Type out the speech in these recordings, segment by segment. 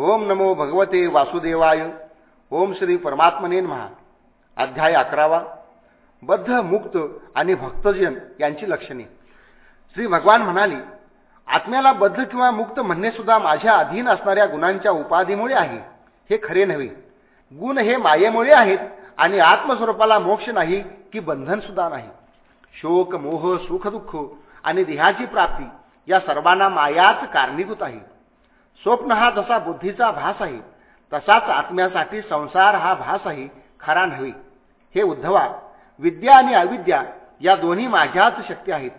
ओम नमो भगवते वासुदेवाय. ओम श्री परमात्मने महा अध्याय अकरावा. बद्ध मुक्त आणि भक्तजन यांची लक्षणे. श्री भगवान म्हणाली आत्म्याला बद्ध किंवा मुक्त म्हणणे सुद्धा माझ्या अधीन असणाऱ्या गुणांच्या उपाधीमुळे आहे. हे खरे नव्हे. गुण हे मायेमुळे आहेत आणि आत्मस्वरूपाला मोक्ष नाही की बंधन सुद्धा नाही. शोक मोह सुख दुःख आणि देहाची प्राप्ती या सर्वांना मायाच कारणीभूत आहे. स्वप्न हा जसा बुद्धीचा भास आहे तसाच आत्म्यासाठी संसार हा भास आहे खरा नव्हे. हे उद्धवा विद्या आणि अविद्या या दोन्ही माझ्याच शक्ती आहेत.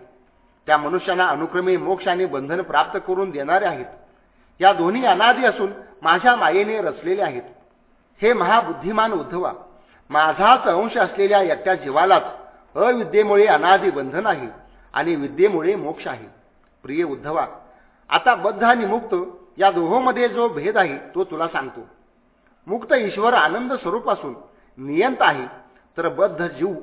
त्या मनुष्याला अनुक्रमे मोक्ष आणि बंधन प्राप्त करून देणारे आहेत. या दोन्ही अनादी असून माझ्या मायेने रचलेले आहेत. हे महाबुद्धिमान उद्धवा माझाच अंश असलेल्या एकट्या जीवालाच अविद्येमुळे अनादी बंधन आहे आणि विद्येमुळे मोक्ष आहे. प्रिय उद्धवा आता बद्ध आणि मुक्त या दोहोमध्ये जो भेद आहे तो तुला सांगतो. मुक्त ईश्वर आनंद स्वरूप असून नियंत आहे तर बद्ध जीव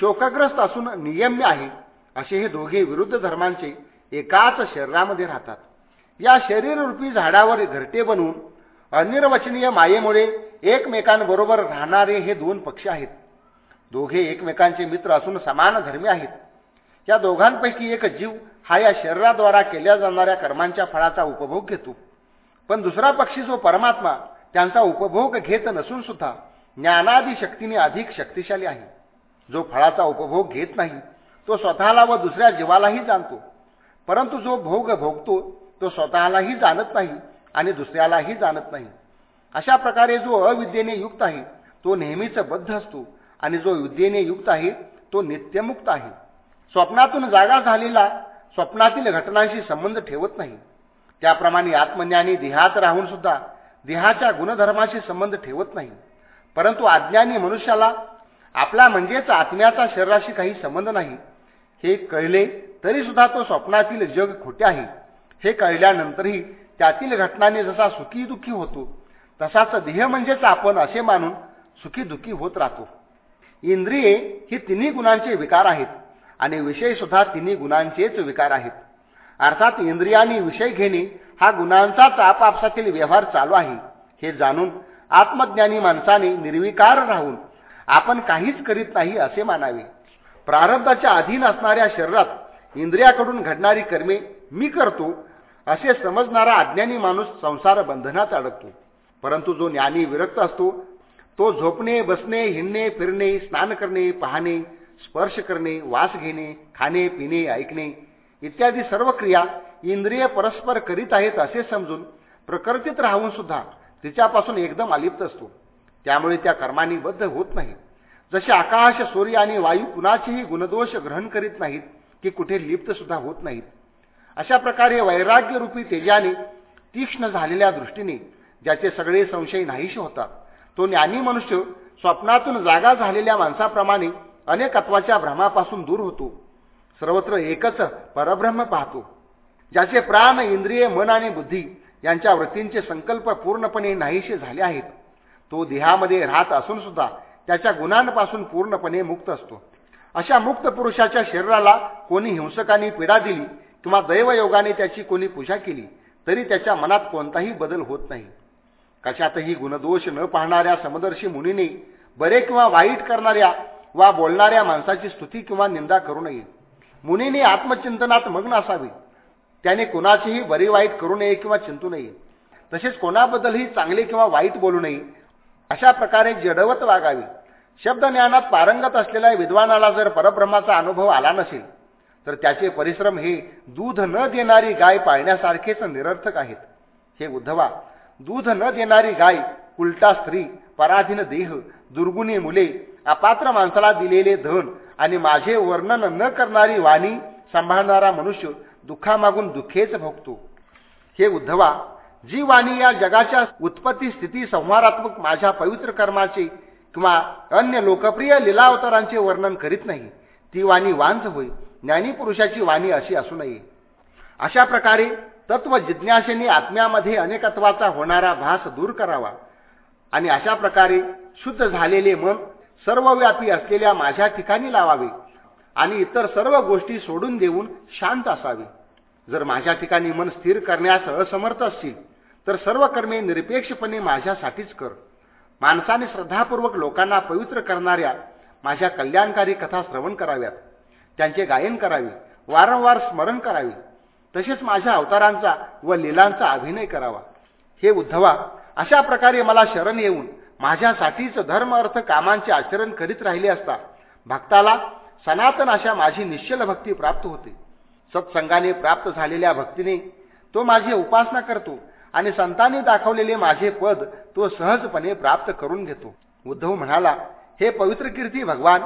शोकग्रस्त असून नियम्य आहे असे हे दोघे विरुद्ध धर्मांचे एकाच शरीरामध्ये राहतात. या शरीररूपी झाडावर घरटे बनवून अनिर्वचनीय मायेमुळे एकमेकांबरोबर राहणारे हे दोन पक्ष आहेत. दोघे एकमेकांचे मित्र असून समान धर्मी आहेत. या दोघांपैकी एक जीव हा या शरीराद्वारा केल्या जाणाऱ्या कर्मांच्या फळाचा उपभोग घेतो. पण दुसरा पक्षी जो परमात्मा त्यांचा उपभोग घेत नसून सुद्धा ज्ञानादी शक्तीने अधिक शक्तिशाली आहे. जो फळाचा उपभोग घेत नाही तो स्वतःला व दुसऱ्या जीवालाही जाणतो. परंतु जो भोग भोगतो तो स्वतःलाही जाणत नाही आणि दुसऱ्यालाही जाणत नाही. अशा प्रकारे जो अविद्येने युक्त आहे तो नेहमीच बद्ध असतो आणि जो विद्येने युक्त आहे तो नित्यमुक्त आहे. स्वप्नातून जागा झालेला स्वप्नातील घटनांशी संबंध ठेवत नाही. त्याप्रमाणे आत्मज्ञानी देहात राहून सुद्धा देहाच्या गुणधर्माशी संबंध ठेवत नाही. परंतु अज्ञानी मनुष्याला आपला म्हणजेच आत्म्याचा शरीराशी काही संबंध नाही. हे कळले तरी सुद्धा तो स्वप्नातील जग खोटे आहे. हे कळल्यानंतरही त्यातील घटनाने जसा सुखी दुःखी होतो तसाच देह म्हणजेच आपण असे मानून सुखी दुःखी होत राहतो. इंद्रिये ही तिन्ही गुणांचे विकार आहेत आणि विषय सुद्धा तिन्ही गुणांचेच विकार आहेत. अर्थात इंद्रियांनी विषय घेणे हा गुणांचाच आपापसातील व्यवहार चालू आहे. हे जाणून आत्मज्ञानी माणसाने निर्विकार राहून आपण काहीच करीत नाही असे मानावे. प्रारब्धाच्या अधीन असणाऱ्या शरीरात इंद्रियाकडून घडणारी कर्मे मी करतो असे समजणारा अज्ञानी माणूस संसार बंधनात अडकतो. परंतु जो ज्ञानी विरक्त असतो तो झोपणे बसणे हिंडणे फिरणे स्नान करणे पाहणे स्पर्श करणे वास घेणे खाणे पिणे ऐकणे इत्यादी सर्व क्रिया इंद्रिय परस्पर करीत आहेत असे समजून प्रकृतीत राहून सुद्धा तिच्यापासून एकदम अलिप्त असतो. त्यामुळे त्या कर्मांनी बद्ध होत नाही जसे आकाश सूर्य आणि वायू कुणाचेही गुणदोष ग्रहण करीत नाहीत की कुठे लिप्त सुद्धा होत नाहीत. अशा प्रकारे वैराग्यरूपी तेजाने तीक्ष्ण झालेल्या दृष्टीने ज्याचे सगळे संशय नाहीशी होतात तो ज्ञानी मनुष्य स्वप्नातून जागा झालेल्या माणसाप्रमाणे अनेकत्वाच्या भ्रमापासून दूर होतो. सर्वत्र एकच परब्रह्म पाहतो. ज्याचे प्राण इंद्रिय मन आणि बुद्धी यांच्या वृत्तींचे संकल्प पूर्णपणे नाहीसे झाले आहेत. तो देहामध्ये राहत असून सुद्धा त्याच्या गुणांपासून पूर्णपणे मुक्त असतो. अशा मुक्त पुरुषाच्या शरीराला कोणी हिंसकांनी पीडा दिली किंवा दैवयोगाने त्याची कोणी पूजा केली तरी त्याच्या मनात कोणताही बदल होत नाही. कशातही गुणदोष न पाहणाऱ्या समदर्शी मुनीने बरे किंवा वाईट करणाऱ्या वा बोलणाऱ्या माणसाची स्तुती किंवा निंदा करू नये. मुनीने आत्मचिंतनात मग्न असावे. त्याने कोणाचीही बरी वाईट करू नये किंवा चिंतू नये. तसेच कोणाबद्दलही चांगले किंवा वाईट बोलू नये अशा प्रकारे जडवत वागावे. शब्दज्ञानात पारंगत असलेल्या विद्वानाला जर परब्रह्माचा अनुभव आला नसेल तर त्याचे परिश्रम हे दूध न देणारी गाय पाळण्यासारखेच निरर्थक आहेत. हे उद्धवा दूध न देणारी गाय उलटा स्त्री पराधीन देह दुर्गुणी मुले अपात्र माणसाला दिलेले धन आणि माझे वर्णन न करणारी वाणी सांभाळणारा मनुष्य दुःखामागून दुःखेच भोगतो. हे उद्धवा जी वाणी या जगाच्या उत्पत्ती स्थिती संहारात्मक माझ्या पवित्र कर्माचे किंवा अन्य लोकप्रिय लिलावतारांचे वर्णन करीत नाही ती वाणी वांझ होय. ज्ञानीपुरुषाची वाणी अशी असू नये. अशा प्रकारे तत्व जिज्ञासेने आत्म्यामध्ये अनेकत्वाचा होणारा भास दूर करावा आणि अशा प्रकारे शुद्ध झालेले मन सर्वव्यापी असलेल्या माझ्या ठिकाणी लावावे आणि इतर सर्व गोष्टी सोडून देऊन शांत असावे. जर माझ्या ठिकाणी मन स्थिर करण्यास असमर्थ असतील तर सर्व कर्मे निरपेक्षपणे माझ्यासाठीच कर. माणसाने श्रद्धापूर्वक लोकांना पवित्र करणाऱ्या माझ्या कल्याणकारी कथा श्रवण कराव्यात. त्यांचे गायन करावे वारंवार स्मरण करावे. तसेच माझ्या अवतारांचा व लिलांचा अभिनय करावा. हे उद्धवा अशा प्रकारे मला शरण येऊन माझ्यासाठीच धर्म अर्थ कामांचे आचरण करीत राहिले असता भक्ताला सनातन अशा माझी निश्चल भक्ती प्राप्त होते. सत्संगाने प्राप्त झालेल्या भक्तीने तो माझी उपासना करतो आणि संतांनी दाखवलेले माझे पद तो सहजपणे प्राप्त करून घेतो. उद्धव म्हणाला हे पवित्र कीर्ती भगवान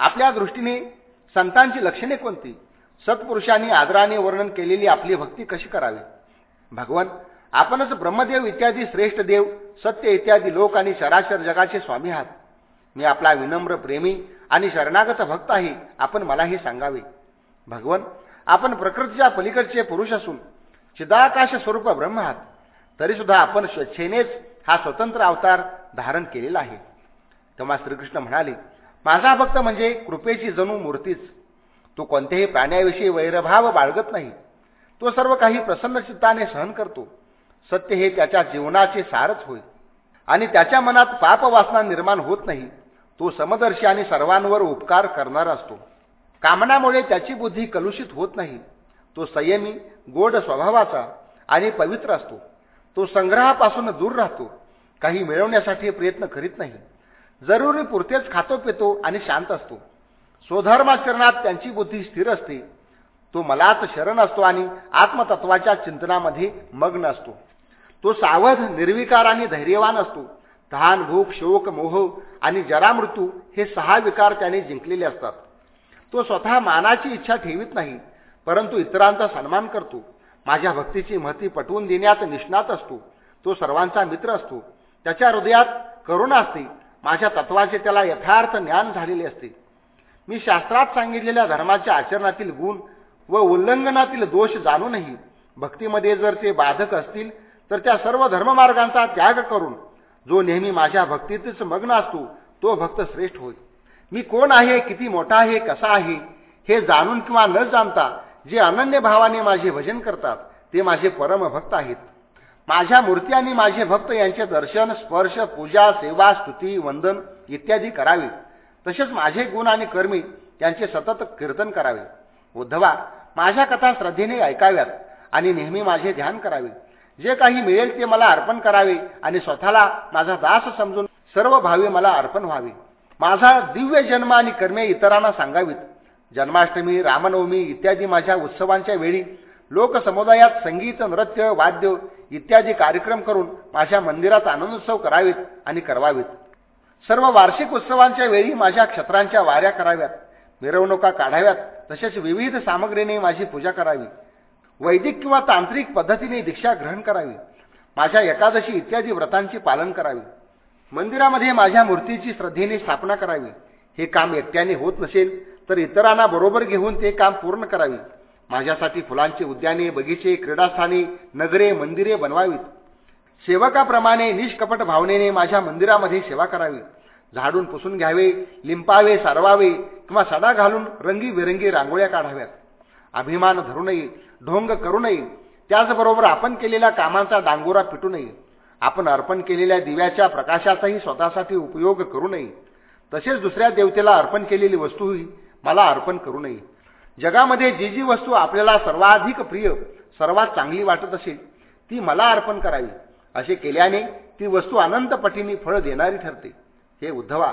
आपल्या दृष्टीने संतांची लक्षणे कोणती? सत्पुरुषांनी आदराने वर्णन केलेली आपली भक्ती कशी करावी? भगवान आपणच ब्रह्मदेव इत्यादी श्रेष्ठ देव सत्य इत्यादी लोक आणि चराचर जगाचे स्वामी आहात. मी आपला विनम्र प्रेमी आणि शरणागत भक्त आहे आपण मला हे सांगावे. भगवन आपण प्रकृतीच्या पलीकडचे पुरुष असून चिदाकाश स्वरूप ब्रह्म आहात. तरीसुद्धा आपण स्वेच्छेनेच हा स्वतंत्र अवतार धारण केलेला आहे. तेव्हा श्रीकृष्ण म्हणाले माझा भक्त म्हणजे कृपेची जणू मूर्तीच. तो कोणत्याही प्राण्याविषयी वैरभाव बाळगत नाही. तो सर्व काही प्रसन्न चित्ताने सहन करतो. सत्य हे त्याच्या जीवनाचे सारच होय. आणि त्याच्या मनात पापवासना निर्माण होत नाही तो समदर्शी आणि सर्वांवर उपकार करणारा असतो. कामनामुळे त्याची बुद्धी कलुषित होत नाही. तो संयमी गोड स्वभावाचा आणि पवित्र असतो. तो संग्रहापासून दूर राहतो. काही मिळवण्यासाठी प्रयत्न करीत नाही. जरुरी पुरतेच खातो पितो आणि शांत असतो. स्वधर्माचरणात त्यांची बुद्धी स्थिर असते. तो मलाच शरण असतो आणि आत्मतत्वाच्या चिंतनामध्ये मग्न असतो. तो सावध निर्विकार आणि धैर्यवान असतो. तहान भूक शोक मोह आणि जरामृत्यू हे सहा विकार त्याने जिंकलेले असतात. तो स्वतः मानाची इच्छा ठेवीत नाही परंतु इतरांचा सन्मान करतो. माझ्या भक्तीची महती पटवून देण्यात निष्णात असतो. तो सर्वांचा मित्र असतो. त्याच्या हृदयात करुणा असते. माझ्या तत्वाचे त्याला यथार्थ ज्ञान झालेले असते. मी शास्त्रात सांगितलेल्या धर्माच्या आचरणातील गुण व उल्लंघनातील दोष जाणूनही भक्तीमध्ये जर ते बाधक असतील तर त्या सर्व धर्ममार्गांचा त्याग करून जो नेहमी माझ्या भक्तीतच मग्न असतो तो भक्त श्रेष्ठ होय. मी कोण आहे किती मोठा आहे कसा आहे हे जाणून किंवा न जाणता जे अनन्य भावाने माझे भजन करतात ते माझे परमभक्त आहेत. माझ्या मूर्ती आणि माझे भक्त यांचे दर्शन स्पर्श पूजा सेवा स्तुती वंदन इत्यादी करावे. तसेच माझे गुण आणि कर्मी त्यांचे सतत कीर्तन करावे. उद्धवा माझ्या कथा श्रद्धेने ऐकाव्यात आणि नेहमी माझे ध्यान करावे. जे काही मिळेल ते मला अर्पण करावे आणि स्वतःला माझा दास समजून सर्व भावे मला अर्पण व्हावे. माझा दिव्य जन्म आणि कर्मे इतरांना सांगावीत. जन्माष्टमी रामनवमी इत्यादी माझ्या उत्सवांच्या वेळी लोकसमुदायात संगीत नृत्य वाद्य इत्यादी कार्यक्रम करून माझ्या मंदिरात आनंदोत्सव करावेत आणि करवावेत. सर्व वार्षिक उत्सवांच्या वेळी माझ्या क्षत्रांच्या वाऱ्या कराव्यात मिरवणुका काढाव्यात तसेच विविध सामग्रीने माझी पूजा करावी. वैदिक किंवा तांत्रिक पद्धतीने दीक्षा ग्रहण करावी. माझ्या एकादशी इत्यादी व्रतांचे पालन करावे. मंदिरामध्ये माझ्या मूर्तीची श्रद्धेने स्थापना करावी. हे काम एकट्याने होत नसेल तर इतरांना बरोबर घेऊन ते काम पूर्ण करावे. माझ्यासाठी फुलांचे उद्याने बगीचे क्रीडास्थाने नगरे मंदिरे बनवावीत. सेवकाप्रमाणे निष्कपट भावनेने माझ्या मंदिरामध्ये सेवा करावी. झाडून पुसून घ्यावे लिंपावे सारवावे किंवा सडा घालून रंगीबेरंगी रांगोळ्या काढाव्यात. अभिमान धरू नये ढोंग करू नये. त्याचबरोबर आपण केलेल्या कामांचा डांगोरा पिटू नये. आपण अर्पण केलेल्या दिव्याच्या प्रकाशाचाही स्वतःसाठी उपयोग करू नये. तसेच दुसऱ्या देवतेला अर्पण केलेली वस्तूही मला अर्पण करू नये. जगामध्ये जी जी वस्तू आपल्याला सर्वाधिक प्रिय सर्वात चांगली वाटत असेल ती मला अर्पण करावी. असे केल्याने ती वस्तू अनंत पटीने फळ देणारी ठरते. हे उद्धवा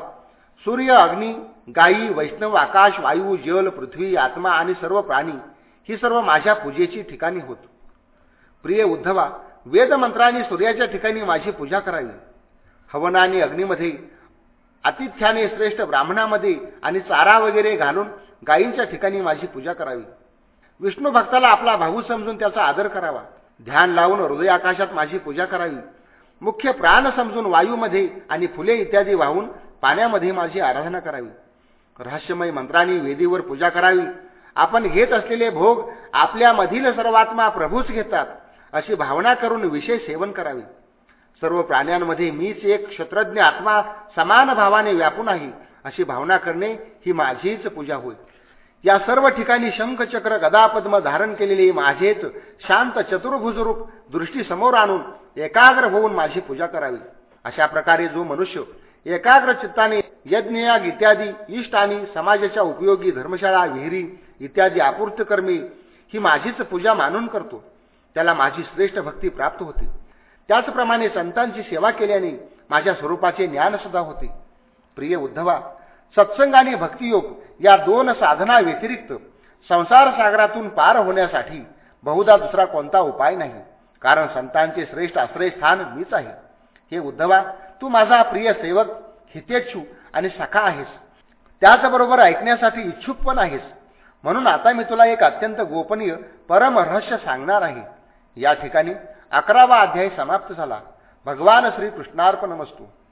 सूर्य अग्नी गायी वैष्णव आकाश वायू जल पृथ्वी आत्मा आणि सर्व प्राणी ही सर्व माझ्या पूजेची ठिकाणी होत. प्रिय उद्धवा वेदमंत्राने सूर्याच्या ठिकाणी माझी पूजा करावी. हवन आणि अग्नीमध्ये आतिथ्याने श्रेष्ठ ब्राह्मणामध्ये आणि चारा वगैरे घालून गायींच्या ठिकाणी माझी पूजा करावी. विष्णू भक्ताला आपला भाऊ समजून त्याचा आदर करावा. ध्यान लावून हृदय आकाशात माझी पूजा करावी. मुख्य प्राण समजून वायूमध्ये आणि फुले इत्यादी वाहून पाण्यामध्ये माझी आराधना करावी. रहस्यमय मंत्रांनी वेदीवर पूजा करावी. आपण घेत असलेले भोग आपल्यामधील सर्वात्मा प्रभूच घेतात अशी भावना करून विशेष सेवन करावे. सर्व प्राण्यांमध्ये मीच एक क्षत्रज्ञ आत्मा समान भावाने व्यापून आहे अशी भावना करणे ही माझीच पूजा होय. या सर्व ठिकाणी शंखचक्र गदापद्म धारण केलेले माझेच शांत चतुर्भुजरूप दृष्टी समोर आणून एकाग्र होऊन माझी पूजा करावी. अशा प्रकारे जो मनुष्य एकाग्र चित्ताने यज्ञयाग इत्यादी इष्ट आणि समाजाच्या उपयोगी धर्मशाळा विहिरी इत्यादी आपूर्तकर्मी ही माझीच पूजा मानून करतो. त्याला माझी श्रेष्ठ भक्ती प्राप्त होते. त्याचप्रमाणे संतांची सेवा केल्याने माझ्या स्वरूपाचे ज्ञान सुद्धा होते. प्रिय उद्धवा सत्संग आणि भक्तियोग या दोन साधना व्यतिरिक्त संसार सागरातून पार होण्यासाठी बहुधा दुसरा कोणता उपाय नाही. कारण संतांचे श्रेष्ठ आश्रयस्थान मीच आहे. हे उद्धवा तू माझा प्रिय सेवक हितेच्छू आणि सखा आहेस. त्याचबरोबर ऐकण्यासाठी इच्छुक पण आहेस. म्हणून आता मी तुला एक अत्यंत गोपनीय परम रहस्य सांगणार आहे. या ठिकाणी अकरावा अध्याय समाप्त झाला. भगवान श्री कृष्णार्पण वस्तू